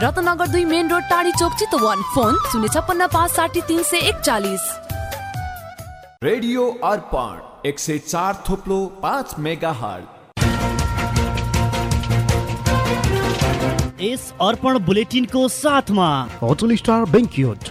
रत्नगर दुई main road टाढी चोक Chitwan. Phone शून्य छप्पन्न पाँच साठी तिन सय एकचालिस। रेडियो अर्पण एक सय चार थोप्लो पाँच मेगा हट यस अर्पण बुलेटिनको साथमा। Hotel star banquet.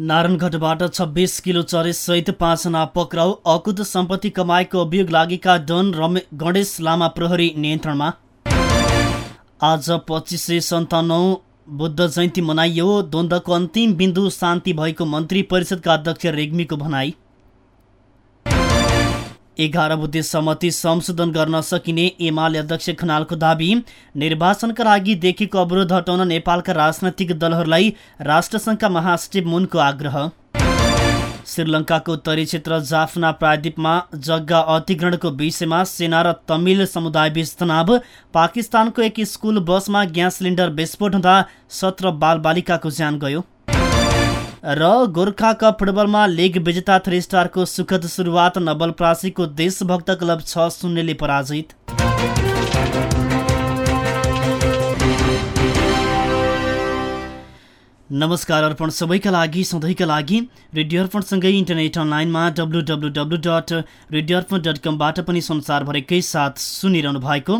नारायणगढबाट छब्बिस किलो चरेसहित पाँचजना पक्राउ अकुत सम्पत्ति कमाएको अभियोग लागेका डन रमे गणेश लामा प्रहरी नियन्त्रणमा। आज पच्चिस सय सन्तानौ बुद्ध जयन्ती मनाइयो। द्वन्द्वको अन्तिम बिन्दु शान्ति भएको मन्त्री परिषदका अध्यक्ष रेग्मीको भनाई। एघार बुद्धि सहमति संशोधन गर्न सकिने एमाले अध्यक्ष खनालको दावी। निर्वाचनका लागि देखिएको अवरोध हटाउन नेपालका राजनैतिक दलहरूलाई राष्ट्रसङ्घका महासचिव मुनको आग्रह। श्रीलङ्काको उत्तरी क्षेत्र जाफना प्रायद्वीपमा जग्गा अधिग्रहणको विषयमा सेना र तमिल समुदायबीच तनाव। पाकिस्तानको एक स्कुल बसमा ग्यास सिलिन्डर विस्फोट हुँदा सत्र बालबालिकाको ज्यान गयो। र गोर्खा कप फुटबलमा लिग विजेता थ्री स्टारको सुखद सुरुवात नवलप्रासीको देशभक्त क्लब छ शून्यले पराजित। नमस्कार अर्पण सबैका लागि सधैँका लागि। रेडियो अर्पणसँगै इन्टरनेट अनलाइनमा W W W dot radio Arpan dot कमबाट पनि संसारभरिकै साथ सुनिरहनु भएको।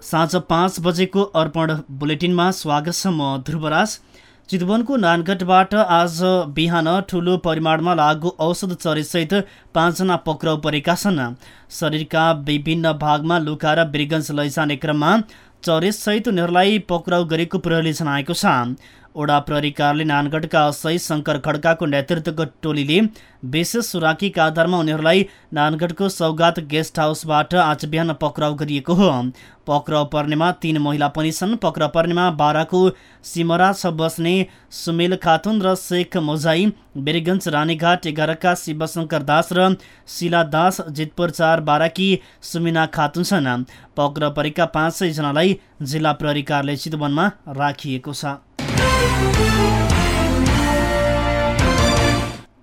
साँझ पाँच बजेको अर्पण बुलेटिनमा स्वागत छ म ध्रुवराज। चितवनको नानगढबाट आज बिहान ठुलो परिमाणमा लागु औषध चरेसहित पाँचजना पक्राउ परेका छन्। शरीरका विभिन्न भागमा लुकाएर बिरगन्ज लैजाने क्रममा चरेसहित उनीहरूलाई पक्राउ गरेको प्रहरीले जनाएको छ। ओडा प्रहरी कार्यालय नानगढका असै शङ्कर खड्काको नेतृत्वको टोलीले विशेष सुराकीका आधारमा उनीहरूलाई नानगढको सौगात गेस्ट हाउसबाट आज बिहान पक्राउ गरिएको हो। पक्राउ पर्नेमा तीन महिला पनि छन्। पक्राउ पर्नेमा बाह्रको सिमरा छ बस्ने सुमेल खातुन र शेख मोजाई बेरगञ्ज रानीघाट एघारका शिवशङ्कर दास र शिला दास जितपुर चार बाह्रकी सुमिना खातुन छन्। पक्राउ परेका पाँच सयजनालाई जिल्ला प्रहरी कार्यालय चितवनमा राखिएको छ।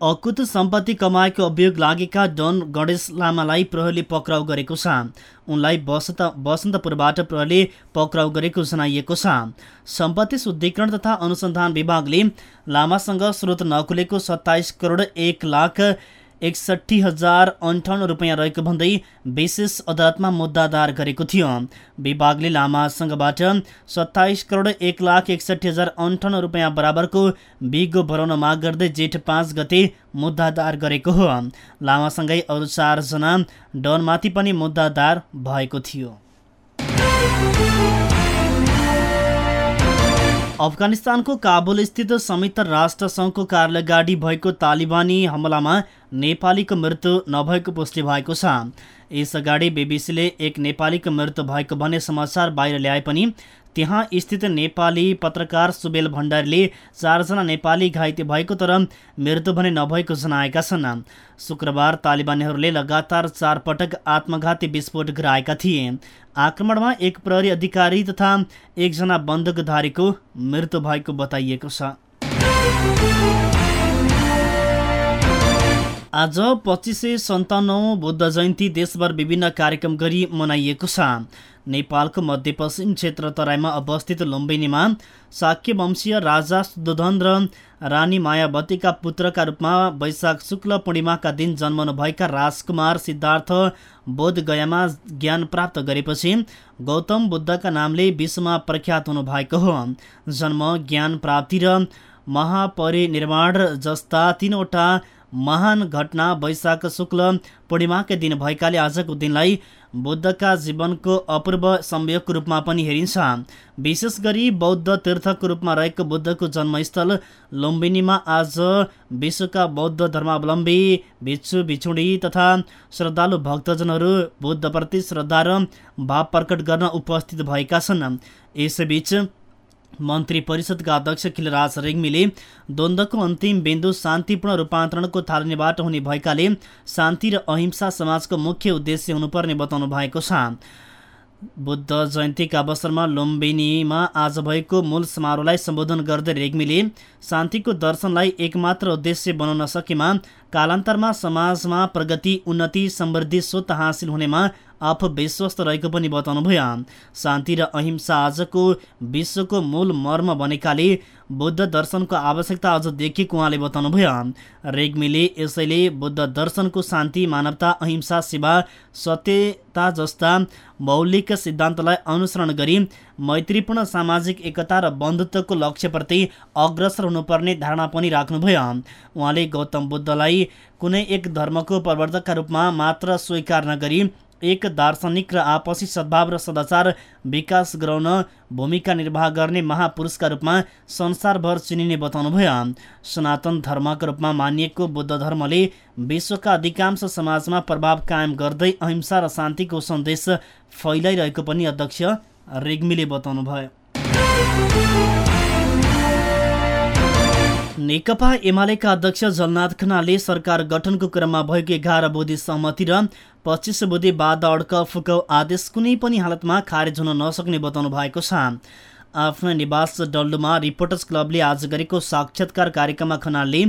अकुत सम्पत्ति कमाएको अभियोग लागेका डन गणेश लामालाई प्रहरीले पक्राउ गरेको छ। उनलाई बसन्त बसन्तपुरबाट प्रहरीले पक्राउ गरेको जनाइएको छ। सम्पत्ति शुद्धिकरण तथा अनुसन्धान विभागले लामासँग स्रोत नखुलेको सत्ताइस करोड एक लाख एकसट्ठी हजार अन्ठाउन्न रुपियाँ रहेको भन्दै विशेष अदालतमा मुद्दा दायर गरेको थियो। विभागले लामासँगबाट सत्ताइस करोड एक लाख एकसट्ठी हजार अन्ठाउन्न रुपियाँ बराबरको बिगो भराउन माग गर्दै जेठ पाँच गते मुद्दा दायर गरेको हो। लामासँगै अरू चारजना डनमाथि पनि मुद्दा दायर भएको थियो। अफगानिस्तानको काबुल स्थित संयुक्त राष्ट्र सङ्घको कार्यालय गाडी भएको तालिबानी हमलामा नेपालीको मृत्यु नभएको पुष्टि भएको छ। यसअगाडि बिबिसीले एक नेपालीको मृत्यु भएको भन्ने समाचार बाहिर ल्याए पनि त्यहाँ स्थित नेपाली पत्रकार सुबेल भण्डारीले चारजना नेपाली घाइते भएको तर मृत्यु भने नभएको जनाएका छन्। शुक्रबार तालिबानीहरूले लगातार चार पटक आत्मघाती विस्फोट गराएका थिए। आक्रमणमा एक प्रहरी अधिकारी तथा एकजना बन्दुकधारीको मृत्यु भएको बताइएको छ। आज पच्चिस सय सन्ताउन्न बुद्ध जयन्ती देशभर विभिन्न कार्यक्रम गरी मनाइएको छ। नेपालको मध्यपश्चिम क्षेत्र तराईमा अवस्थित लुम्बिनीमा शाक्य वंशीय राजा सुदोधन र रानी मायावतीका पुत्रका रूपमा वैशाख शुक्ल पूर्णिमाका दिन जन्मनुभएका राजकुमार सिद्धार्थ बोधगयामा ज्ञान प्राप्त गरेपछि गौतम बुद्धका नामले विश्वमा प्रख्यात हुनुभएको हो। जन्म ज्ञान प्राप्ति र महापरिनिर्माण जस्ता तिनवटा महान घटना वैशाख शुक्ल पूर्णिमाकै दिन भएकाले आजको दिनलाई बुद्धका जीवनको अपूर्व संयोगको रूपमा पनि हेरिन्छ। विशेष गरी बौद्ध तीर्थको रूपमा रहेको बुद्धको जन्मस्थल लुम्बिनीमा आज विश्वका बौद्ध धर्मावलम्बी भिक्षु भिक्षुडी तथा श्रद्धालु भक्तजनहरू बुद्धप्रति श्रद्धा र भाव प्रकट गर्न उपस्थित भएका छन्। यसैबीच मन्त्री परिषदका अध्यक्ष खिलराज रेग्मीले द्वन्द्वको अन्तिम बिन्दु शान्तिपूर्ण रूपान्तरणको थालनीबाट हुने भएकाले शान्ति र अहिंसा समाजको मुख्य उद्देश्य हुनुपर्ने बताउनु भएको छ। बुद्ध जयन्तीका अवसरमा लुम्बिनीमा आज भएको मूल समारोहलाई सम्बोधन गर्दै रेग्मीले शान्तिको दर्शनलाई एकमात्र उद्देश्य बनाउन सकेमा कालान्तरमा समाजमा प्रगति उन्नति समृद्धि स्वत हासिल हुनेमा आफू विश्वस्त रहेको पनि बताउनुभयो। शान्ति र अहिंसा आजको विश्वको मूल मर्म बनेकाले बुद्ध दर्शनको आवश्यकता अझ देखिएको उहाँले बताउनुभयो। रेग्मीले यसैले बुद्ध दर्शनको शान्ति मानवता अहिंसा सेवा सत्यता जस्ता मौलिक सिद्धान्तलाई अनुसरण गरी मैत्रीपूर्ण सामाजिक एकता र बन्धुत्वको लक्ष्यप्रति अग्रसर हुनुपर्ने धारणा पनि राख्नुभयो। उहाँले गौतम बुद्धलाई कुनै एक धर्मको प्रवर्तकका रूपमा मात्र स्वीकार नगरी एक दार्शनिक र आपसी सद्भाव र सदाचार विकास गराउन भूमिका निर्वाह गर्ने महापुरुषका रूपमा संसारभर चिनिने बताउनुभयो। सनातन धर्मका रूपमा मानिएको बुद्ध धर्मले विश्वका अधिकांश समाजमा प्रभाव कायम गर्दै अहिंसा र शान्तिको सन्देश फैलाइरहेको पनि अध्यक्ष रेग्मीले बताउनुभयो। नेकपा एमालेका अध्यक्ष जलनाथ खनालले सरकार गठनको क्रममा भएको एघार बोधी सहमति र पच्चिस बुधे बाद अड्क फुकाउ आदेश कुनै पनि हालतमा खारेज हुन नसक्ने बताउनु भएको छ। आफ्नो निवास डल्लुमा रिपोर्टर्स क्लबले आज गरेको साक्षात्कार कार्यक्रममा खनालले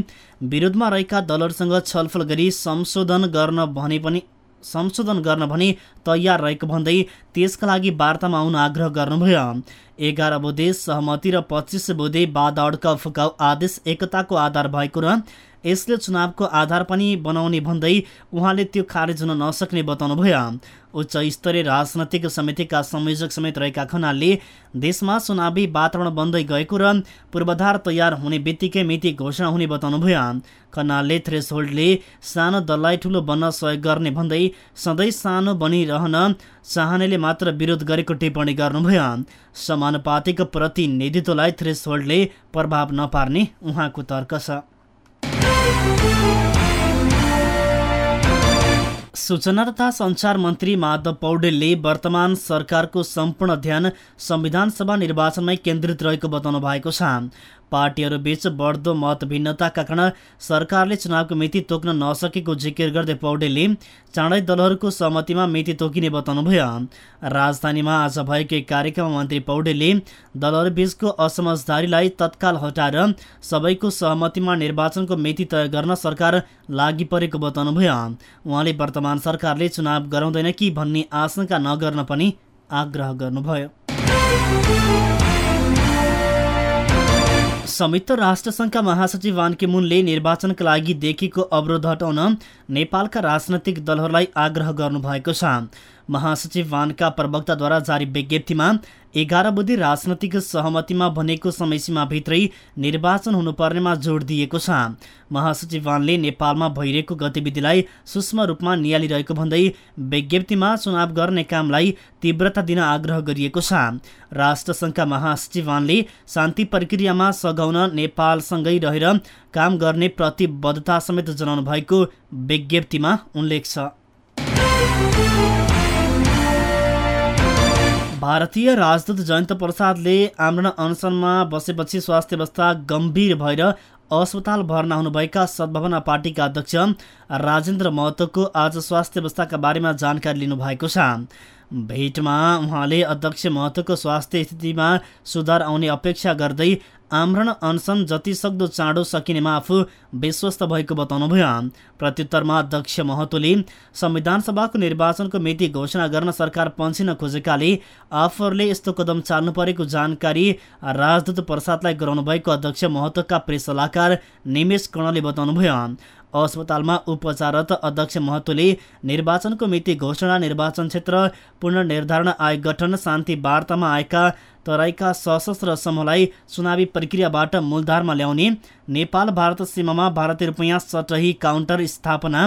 विरोधमा रहेका दलहरूसँग छलफल गरी संशोधन गर्न भने पनि संशोधन गर्न भने तयार रहेको भन्दै त्यसका लागि वार्तामा आउन आग्रह गर्नुभयो। एघार बुधे सहमति र पच्चिस बुधे बाद फुकाउ आदेश एकताको आधार भएको र यसले चुनावको आधार पनि बनाउने भन्दै उहाँले त्यो खारेज हुन नसक्ने बताउनुभयो उच्च स्तरीय राजनैतिक समितिका संयोजक समेत रहेका खनालले देशमा चुनावी वातावरण बन्दै गएको र पूर्वाधार तयार हुने बित्तिकै मिति घोषणा हुने बताउनुभयो खनालले थ्रेसहोल्डले सानो दललाई ठुलो बन्न सहयोग गर्ने भन्दै सधैँ सानो बनिरहन चाहनेले मात्र विरोध गरेको टिप्पणी गर्नुभयो। समानुपातिक प्रतिनिधित्वलाई थ्रेसहोल्डले प्रभाव नपार्ने उहाँको तर्क छ। सूचना तथा सञ्चार मन्त्री माधव पौडेलले वर्तमान सरकारको सम्पूर्ण ध्यान संविधान सभा निर्वाचनमै केन्द्रित रहेको बताउनु भएको छ। पार्टीहरूबीच बढ्दो मत भिन्नताका कारण सरकारले चुनावको मिति तोक्न नसकेको जिकिर गर्दै पौडेलले चाँडै दलहरूको सहमतिमा मिति तोकिने बताउनुभयो। राजधानीमा आज भएको कार्यक्रममा मन्त्री पौडेलले दलहरूबीचको असमझदारीलाई तत्काल हटाएर सबैको सहमतिमा निर्वाचनको मिति तय गर्न सरकार लागि परेको बताउनुभयो। उहाँले वर्तमान सरकारले चुनाव गराउँदैन कि भन्ने आशंका नगर्न पनि आग्रह गर्नुभयो। संयुक्त राष्ट्रसङ्घका महासचिव वान की मुनले निर्वाचनका लागि देखिएको अवरोध हटाउन नेपालका राजनैतिक दलहरूलाई आग्रह गर्नुभएको छ। महासचिव वानका प्रवक्ताद्वारा जारी विज्ञप्तिमा एघार बुधे राजनैतिक सहमतिमा भनेको समयसीमाभित्रै निर्वाचन हुनुपर्नेमा जोड दिएको छ। महासचिव वानले नेपालमा भइरहेको गतिविधिलाई सूक्ष्म रूपमा निहालिरहेको भन्दै विज्ञप्तिमा चुनाव गर्ने कामलाई तीव्रता दिन आग्रह गरिएको छ। राष्ट्रसङ्घका महासचिव वानले शान्ति प्रक्रियामा सघाउन नेपालसँगै रहेर काम गर्ने प्रतिबद्धता समेत जनाउनु भएको विज्ञप्तिमा उल्लेख छ। भारतीय राजदूत जयन्त प्रसादले आमरण अनसनमा बसेपछि स्वास्थ्य अवस्था गम्भीर भएर अस्पताल भर्ना हुनुभएका सद्भावना पार्टीका अध्यक्ष राजेन्द्र महतोको आज स्वास्थ्य अवस्थाका बारेमा जानकारी लिनुभएको छ। भेटमा उहाँले अध्यक्ष महतोको स्वास्थ्य स्थितिमा सुधार आउने अपेक्षा गर्दै आमरण अनसन जति सक्दो चाँडो सकिनेमा आफू विश्वस्त भएको बताउनुभयो प्रत्युत्तरमा अध्यक्ष महतोले संविधान सभाको निर्वाचनको मिति घोषणा गर्न सरकार पन्छिन खोजेकाले आफूहरूले यस्तो कदम चाल्नु परेको जानकारी राजदूत प्रसादलाई गराउनु भएको अध्यक्ष महतोका प्रेस सल्लाहकार निमेश कर्णले बताउनुभयो अस्पतालमा उपचाररत अध्यक्ष महतोले निर्वाचनको मिति घोषणा निर्वाचन क्षेत्र पुनर्निर्धारण आयोग गठन शान्ति वार्तामा आएका तराईका सशस्त्र समूहलाई चुनावी प्रक्रियाबाट मूलधारमा ल्याउने नेपाल भारत सीमामा भारतीय रुपियाँ सटही काउन्टर स्थापना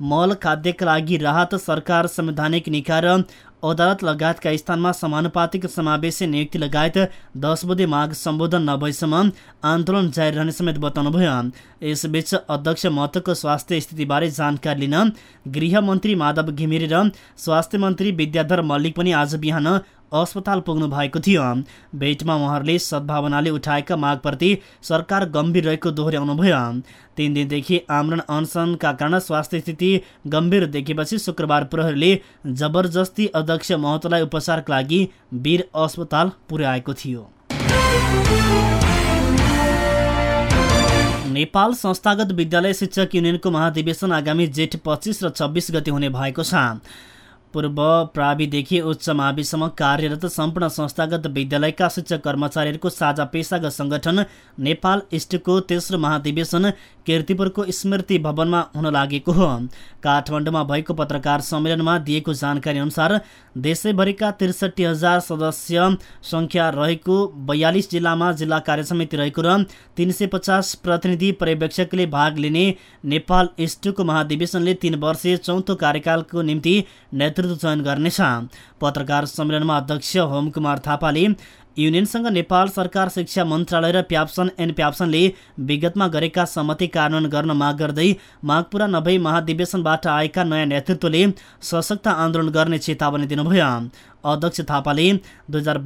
मल खाद्यका लागि राहत सरकार संवैधानिक निकाय र अदालत लगायतका स्थानमा समानुपातिक समावेशी नियुक्ति लगायत दस बुधे माग सम्बोधन नभएसम्म आन्दोलन जारी रहने समेत बताउनुभयो। यसबीच अध्यक्ष महतोको स्वास्थ्य स्थितिबारे जानकारी लिन गृहमन्त्री माधव घिमिरे र स्वास्थ्य मन्त्री विद्याधर मल्लिक पनि आज बिहान अस्पताल पुग्नु भएको थियो। भेटमा उहाँहरूले सद्भावनाले उठाएका मागप्रति सरकार गम्भीर रहेको दोहोऱ्याउनुभयो। तीन दिनदेखि आमरण अनसनका कारण स्वास्थ्य स्थिति गम्भीर देखेपछि शुक्रबार प्रहरीले जबरजस्ती अध्यक्ष महतोलाई उपचारका लागि वीर अस्पताल पुर्याएको थियो। नेपाल संस्थागत विद्यालय शिक्षक युनियनको महाधिवेशन आगामी जेठ पच्चिस र छब्बिस गति हुने भएको छ। पूर्व प्राविदेखि उच्च माविसम्म कार्यरत सम्पूर्ण संस्थागत विद्यालयका शिक्षक कर्मचारीहरूको साझा पेसागत सङ्गठन नेपाल इस्टको तेस्रो महाधिवेशन किर्तिपुरको स्मृति भवनमा हुन लागेको हो। काठमाडौँमा भएको पत्रकार सम्मेलनमा दिएको जानकारी अनुसार देशैभरिका त्रिसठी हजार सदस्य सङ्ख्या रहेको बयालिस जिल्लामा जिल्ला कार्यसमिति रहेको र तिन सय पचास प्रतिनिधि पर्यवेक्षकले भाग लिने नेपाल इस्टको महाधिवेशनले तीन वर्षीय चौथो कार्यकालको निम्ति नेतृत्व चयन गर्नेछ। पत्रकार सम्मेलनमा अध्यक्ष होमकुमार थापाले युनियनसँग नेपाल सरकार शिक्षा मन्त्रालय र प्याप्सन एन प्याप्सनले विगतमा गरेका सहमति कार्यान्वयन गर्न माग गर्दै माग पुरा नभई महाधिवेशनबाट आएका नयाँ नेतृत्वले सशक्त आन्दोलन गर्ने चेतावनी दिनुभयो। अध्यक्ष थापाले दुई हजार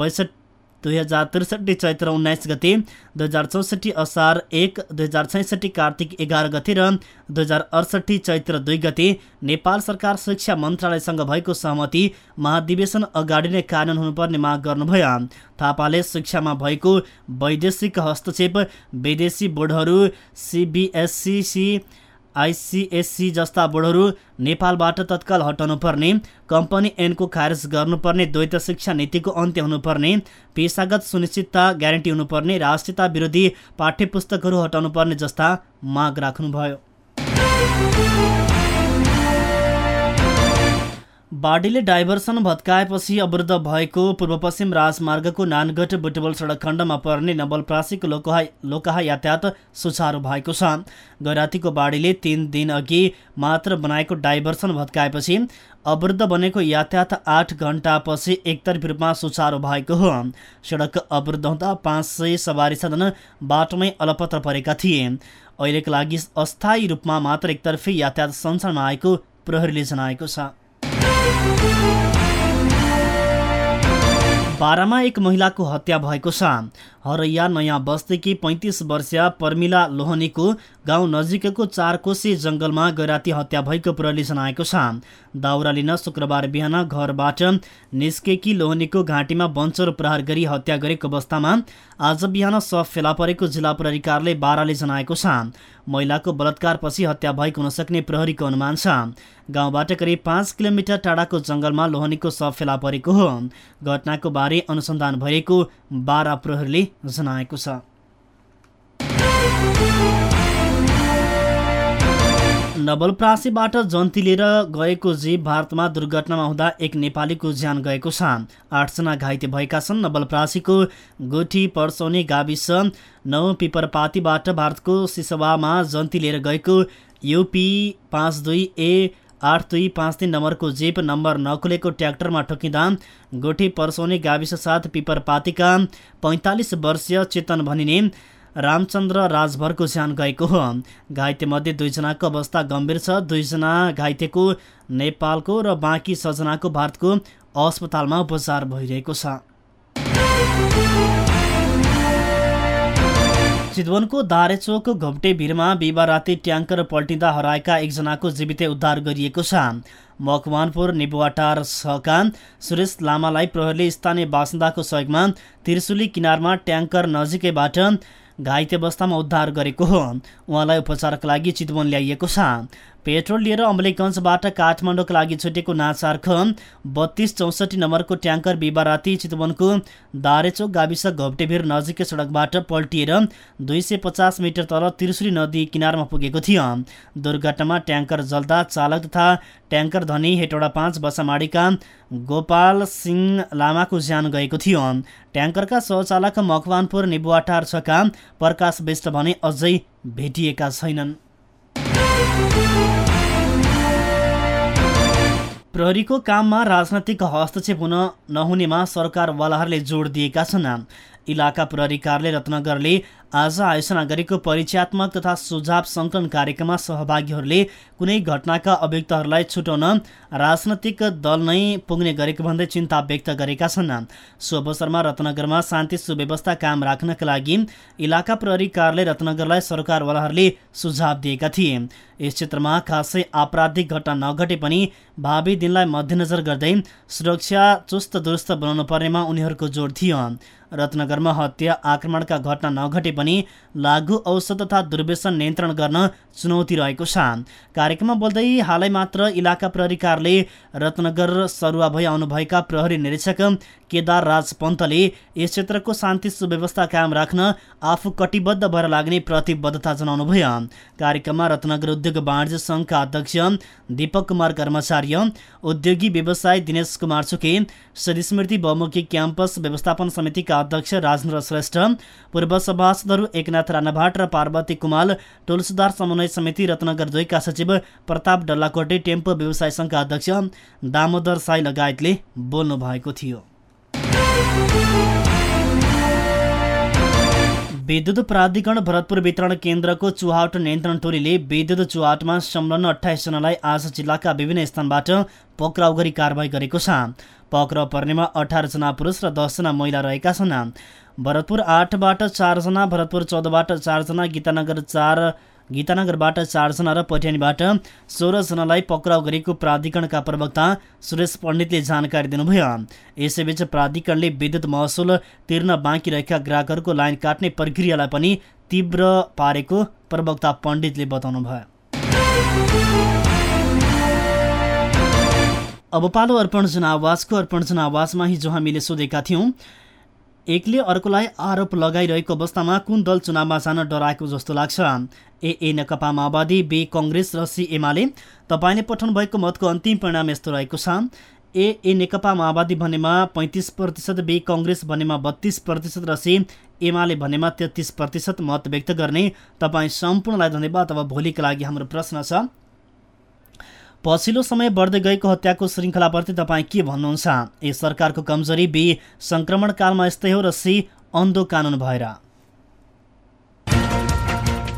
दुई हजार त्रिसठी चैत्र उन्नाइस गते दुई हजार चौसठी असार एक दुई हजार छैसठी कार्तिक एघार गते र दुई हजार अडसठी चैत्र दुई गते नेपाल सरकार शिक्षा मन्त्रालयसँग भएको सहमति महाधिवेशन अगाडि नै कार्यान्वयन हुनुपर्ने माग गर्नुभयो। थापाले शिक्षामा भएको वैदेशिक हस्तक्षेप विदेशी बोर्डहरू सिबिएससी आइसिएससी जस्ता बोर्डहरू नेपालबाट तत्काल हटाउनु पर्ने कम्पनी एनको खारेज गर्नुपर्ने द्वैत शिक्षा नीतिको अन्त्य हुनुपर्ने पेसागत सुनिश्चितता ग्यारेन्टी हुनुपर्ने राष्ट्रियता विरोधी पाठ्यपुस्तकहरू हटाउनु पर्ने जस्ता माग राख्नुभयो। बाढीले डाइभर्सन भत्काएपछि अवरुद्ध भएको पूर्व पश्चिम राजमार्गको नानगढ बुटबल सडक खण्डमा पर्ने नवलप्रासीको लोकहा लोकहा यातायात सुचारू भएको छ। गैरातीको बाढीले तिन दिन अघि मात्र बनाएको डाइभर्सन भत्काएपछि अवरुद्ध बनेको यातायात आठ घन्टापछि एकतर्फी रूपमा सुचारू भएको हो। सडक अवरुद्ध हुँदा पाँच सय सवारी साधन बाटोमै अलपत्र परेका थिए। अहिलेका लागि अस्थायी रूपमा मात्र एकतर्फी यातायात सञ्चालनमा आएको प्रहरीले जनाएको छ। बाह्रमा एक महिलाको हत्या भएको छ। हरैया नयाँ बस्तीकी पैँतिस वर्षीय पर्मिला लोहनीको गाउँ नजिकैको चारकोशी जङ्गलमा गैराती हत्या भएको प्रहरीले जनाएको छ। दाउरा लिन शुक्रबार बिहान घरबाट निस्केकी लोहनीको घाँटीमा बन्चर प्रहार गरी हत्या गरेको अवस्थामा आज बिहान सफ फेला परेको जिल्ला प्रहरी कार्यालय बाह्रले जनाएको छ। महिलाको बलात्कारपछि हत्या भएको हुन सक्ने प्रहरीको अनुमान छ। गाउँबाट करिब पाँच किलोमिटर टाढाको जङ्गलमा लोहनीको सफ फेला परेको हो। घटनाको बारे अनुसन्धान भएको बाह्र प्रहरीले जनाएको छ। नवलप्रासीबाट जन्ती लिएर गएको जीव भारतमा दुर्घटनामा हुँदा एक नेपालीको ज्यान गएको छ आठजना घाइते भएका छन्। नवलप्रासीको गोठी पर्सौनी गाविस नौ पिपरपातीबाट भारतको सिसवामा जन्ती लिएर गएको युपी पाँच दुई ए आठ दुई पाँच तिन नम्बरको जीप नम्बर नखुलेको ट्र्याक्टरमा ठोकिँदा गोठी पर्सौनी गाविस साथ पिपरपातीका पैँतालिस वर्षीय चेतन भनिने रामचन्द्र राजभरको ज्यान गएको हो। घाइतेमध्ये दुईजनाको अवस्था गम्भीर छ। दुईजना घाइतेको नेपालको र बाँकी छजनाको भारतको अस्पतालमा उपचार भइरहेको छ। चितवनको दारेचोक घोप्टे भिरमा बिहिबार राति ट्याङ्कर पल्टिँदा हराएका एकजनाको जीवितै उद्धार गरिएको छ। मकवानपुर निबुवाटार छका सुरेश लामालाई प्रहरीले स्थानीय बासिन्दाको सहयोगमा त्रिशुली किनारमा ट्याङ्कर नजिकैबाट घाइते अवस्थामा उद्धार गरेको हो उहाँलाई उपचारका लागि चितवन ल्याइएको छ। पेट्रोल लिएर अम्बलेगञ्जबाट काठमाडौँका लागि छुटेको नाचार्ख बत्तीस चौसठी नम्बरको ट्याङ्कर बिहिबार राति चितवनको दारेचोक गाविस घोप्टेभिर नजिकै सडकबाट पल्टिएर दुई सय पचास मिटर तल त्रिशुली नदी किनारमा पुगेको थियो। दुर्घटनामा ट्याङ्कर जल्दा चालक तथा ट्याङ्कर धनी हेटौडा पाँच बसामाडीका गोपाल सिंह लामाको ज्यान गएको थियो। ट्याङ्करका सहचालक मकवानपुर निबुवाटार छका प्रकाश विष्ट भने अझै भेटिएका छैनन्। प्रहरीको काममा राजनैतिक हस्तक्षेप हुन नहुनेमा सरकारवालाहरूले जोड दिएका छन्। इलाका प्रहरी कार्यालय रत्नगरले आज आयोजना गरेको परिचयात्मक तथा सुझाव सङ्कलन कार्यक्रममा सहभागीहरूले कुनै घटनाका अभियुक्तहरूलाई छुटाउन राजनैतिक दल नै पुग्ने गरेको भन्दै चिन्ता व्यक्त गरेका छन्। सो अवसरमा रत्नगरमा शान्ति सुव्यवस्था कायम राख्नका लागि इलाका प्रहरी कार्यालय रत्नगरलाई सरकारवालाहरूले सुझाव दिएका थिए। यस क्षेत्रमा खासै आपराधिक घटना नघटे पनि भावी दिनलाई मध्यनजर गर्दै सुरक्षा चुस्त दुरुस्त बनाउनु पर्नेमा उनीहरूको जोड थियो। रत्नगरमा हत्या आक्रमणका घटना नघटे पनि लागु औषध तथा दुर्व्यसन नियन्त्रण गर्न चुनौती रहेको छ। कार्यक्रममा बोल्दै हालै मात्र इलाका प्रहरी कार्यालय रत्नगर सरुवा भई आउनुभएका प्रहरी निरीक्षक केदार राज पन्तले यस क्षेत्रको शान्ति सुव्यवस्था कायम राख्न आफू कटिबद्ध भएर लाग्ने प्रतिबद्धता जनाउनुभयो। कार्यक्रममा रत्नगर उद्योग वाणिज्य सङ्घका अध्यक्ष दीपक कुमार कर्मचार्य उद्योगी व्यवसाय दिनेश कुमार छुके सदस्मृति बहुमुखी क्याम्पस व्यवस्थापन समितिका अध्यक्ष राजेन्द्र श्रेष्ठ पूर्व सभासदहरू एकनाथ राणाभाट र पार्वती कुमाल टोल सुधार समन्वय समिति रत्नगर दुईका सचिव प्रताप डल्लाकोटे टेम्पो व्यवसाय सङ्घका अध्यक्ष दामोदर साई लगायतले बोल्नु भएको थियो विद्युत प्राधिकरण भरतपुर वितरण केन्द्रको चुहावट नियन्त्रण टोलीले विद्युत चुहावटमा संलग्न अठाइसजनालाई आज जिल्लाका विभिन्न स्थानबाट पक्राउ गरी कारवाही गरेको छ। पक्राउ पर्नेमा अठारजना पुरुष र दसजना महिला रहेका छन्। भरतपुर आठबाट चारजना भरतपुर चौधबाट चारजना गीतानगर चार गीतानगरबाट चारजना र पट्यानीबाट सोह्रजनालाई पक्राउ गरेको प्राधिकरणका प्रवक्ता सुरेश पण्डितले जानकारी दिनुभयो। यसैबीच प्राधिकरणले विद्युत महसुल तिर्न बाँकी रहेका ग्राहकहरूको लाइन काट्ने प्रक्रियालाई पनि तीव्र पारेको प्रवक्ता पण्डितले बताउनुभयो। अब पालो अर्पण जनावासको अर्पण जनावासमा हिजो हामीले सोधेका थियौँ एकले अर्कोलाई आरोप लगाइरहेको अवस्थामा कुन दल चुनावमा जान डराएको जस्तो लाग्छ? ए ए नेकपा माओवादी बी कङ्ग्रेस र सी एमाले तपाईँले पठाउनु भएको मतको अन्तिम परिणाम यस्तो रहेको छ? ए ए नेकपा माओवादी भनेमा पैँतिस प्रतिशत बी कङ्ग्रेस भनेमा बत्तिस प्रतिशत र सी एमाले भनेमा तेत्तिस प्रतिशत मत व्यक्त गर्ने तपाईँ सम्पूर्णलाई धन्यवाद। अब भोलिका लागि हाम्रो प्रश्न छ। पछिल्लो समय बढ्दै गएको हत्याको श्रृङ्खलाप्रति तपाईँ के भन्नुहुन्छ? ए सरकारको कमजोरी बी सङ्क्रमणकालमा यस्तै हो र सी अन्धो कानुन भएर।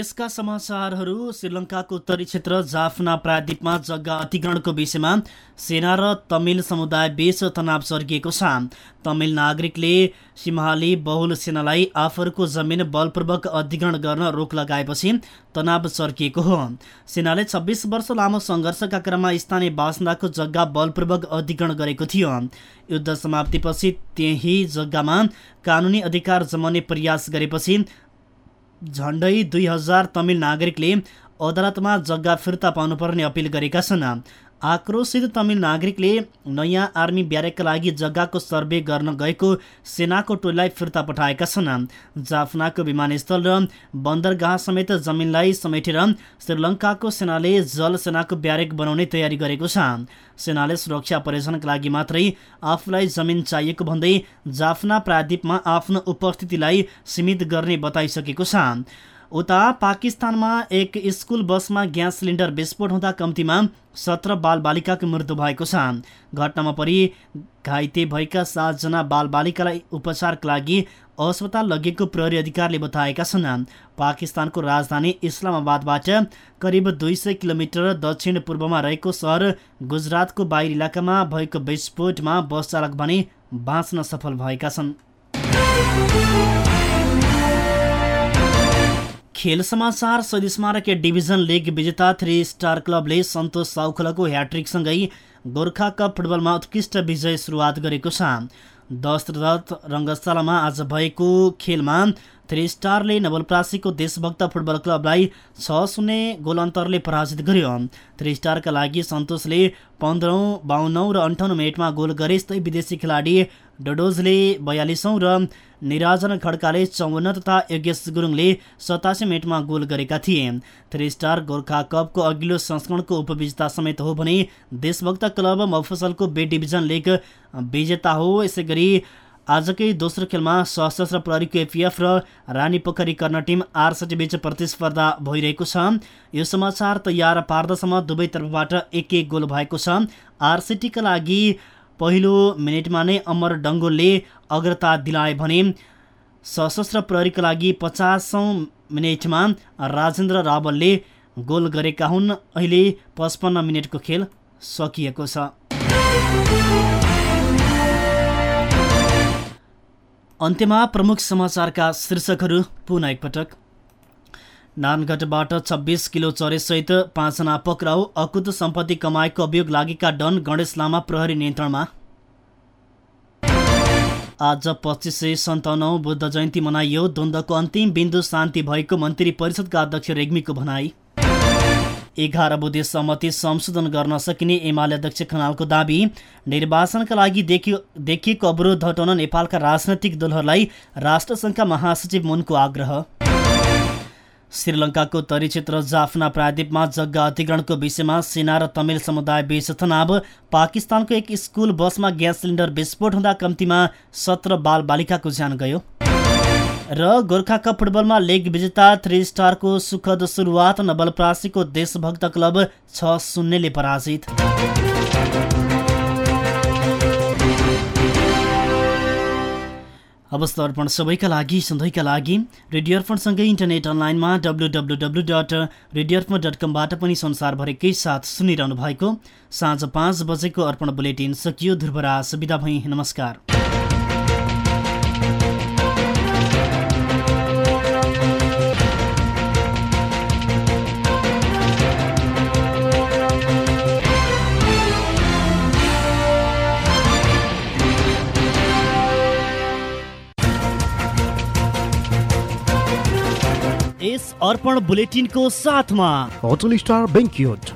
विदेशका समाचारहरू श्रीलङ्काको उत्तरी क्षेत्र जाफना प्रायद्वीपमा जग्गा अतिक्रमणको विषयमा सेना र तमिल समुदाय बीच तनाव चर्किएको छ। तमिल नागरिकले सिमहाली बहुल सेनालाई आफूहरूको जमिन बलपूर्वक अधिग्रहण गर्न रोक लगाएपछि तनाव चर्किएको हो। सेनाले छब्बिस वर्ष लामो सङ्घर्षका क्रममा स्थानीय बासिन्दाको जग्गा बलपूर्वक अधिग्रहण गरेको थियो। युद्ध समाप्तिपछि त्यही जग्गामा कानुनी अधिकार जमाउने प्रयास गरेपछि झन्डै दुई हजार तमिल नागरिकले अदालतमा जग्गा फिर्ता पाउनुपर्ने अपिल गरेका छन्। आक्रोशित तमिल नागरिकले नयाँ आर्मी ब्यारेकका लागि जग्गाको सर्वे गर्न गएको सेनाको टोलीलाई फिर्ता पठाएका छन्। जाफनाको विमानस्थल र बन्दरगाह समेत जमिनलाई समेटेर श्रीलङ्काको सेनाले जल सेनाको ब्यारेक बनाउने तयारी गरेको छ। सेनाले सुरक्षा परीक्षणका लागि मात्रै आफूलाई जमिन चाहिएको भन्दै जाफना प्रायद्वीपमा आफ्नो उपस्थितिलाई सीमित गर्ने बताइसकेको छ। उता पाकिस्तानमा एक स्कुल बसमा ग्यास सिलिन्डर विस्फोट हुँदा कम्तीमा सत्र बालबालिकाको मृत्यु भएको छ। घटनामा परि घाइते भएका सातजना बालबालिकालाई उपचारका लागि अस्पताल लगेको प्रहरी अधिकारीले बताएका छन्। पाकिस्तानको राजधानी इस्लामाबादबाट करिब दुई सय किलोमिटर दक्षिण पूर्वमा रहेको सहर गुजरातको बाहिर इलाकामा भएको विस्फोटमा बस चालक भने बाँच्न सफल भएका छन्। खेल समाचार शहीद स्मारक डिभिजन लिग विजेता थ्री स्टार क्लबले सन्तोष साउखलाको ह्याट्रिकसँगै गोर्खा कप फुटबलमा उत्कृष्ट विजय सुरुवात गरेको छ। दशरथ रङ्गशालामा आज भएको खेलमा थ्री स्टारले नवलप्रासीको देशभक्त फुटबल क्लबलाई छ शून्य गोल अन्तरले पराजित गर्यो। थ्री स्टारका लागि सन्तोषले पन्ध्रौँ बाहन्नौ र अन्ठाउन्न मिनटमा गोल गरे यस्तै विदेशी खेलाडी डोडोजले बयालिसौँ र निराजन खड्काले चौवन्न तथा योगेश गुरुङले सतासी मिनटमा गोल गरेका थिए। थ्री स्टार गोर्खा कपको अघिल्लो संस्करणको उपविजेता समेत हो भने देशभक्त क्लब मफसलको बे डिभिजन लिग विजेता हो। यसै गरी आजकै दोस्रो खेलमा सशस्त्र प्रहरीको एपिएफ र रानी पोखरी कर्ण टिम आरसिटी बीच प्रतिस्पर्धा भइरहेको छ। यो समाचार तयार पार्दसम्म दुवै तर्फबाट एक एक गोल भएको छ। आरसिटीका लागि पहिलो मिनटमा नै अमर डङ्गोलले अग्रता दिलाए भने सशस्त्र प्रहरीका लागि पचासौँ मिनटमा राजेन्द्र रावलले गोल गरेका हुन्। अहिले पचपन्न मिनटको खेल सकिएको छ। अन्त्यमा प्रमुख समाचारका शीर्षकहरू पुनः एकपटक। नानगढबाट छब्बिस किलो चरेसहित पाँचजना पक्राउ अकुत सम्पत्ति कमाएको अभियोग लागेका डन गणेश लामा प्रहरी नियन्त्रणमा। आज पच्चिस सय सन्ताउन्न बुद्ध जयन्ती मनाइयो द्वन्द्वको अन्तिम बिन्दु शान्ति भएको मन्त्री परिषदका अध्यक्ष रेग्मीको भनाई। एघार बुधे सहमति संशोधन गर्न सकिने एमाले अध्यक्ष खनालको दावी। निर्वाचनका लागि देखिएको अवरोध हटाउन नेपालका राजनैतिक दलहरूलाई राष्ट्रसङ्घका महासचिव मुनको आग्रह। श्रीलङ्काको तरी क्षेत्र जाफना प्रायद्वीपमा जग्गा अधिग्रहणको विषयमा सेना र तमिल समुदाय बीच तनाव। पाकिस्तानको एक स्कुल बसमा ग्यास सिलिन्डर विस्फोट हुँदा कम्तीमा सत्र बाल बालिकाको ज्यान गयो। र गोर्खा कप फुटबलमा लिग विजेता थ्री स्टारको सुखद सुरुवात नवलप्रासीको देशभक्त क्लब छ शून्यले पराजित। अवस्था अर्पण सबैका लागि सधैँका लागि रेडियो अर्पणसँगै इन्टरनेट अनलाइनमा W W W dot radio Arpan dot कमबाट पनि संसारभरिकै साथ सुनिरहनु भएको साँझ पाँच बजेको अर्पण बुलेटिन सकियो। ध्रुवराज विदा भई नमस्कार। अर्पण बुलेटिनको साथमा होटल स्टार बेङ्क्युट।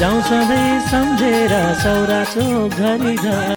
जाउँ सधैँ सम्झेर सौरा चोक घरि घरि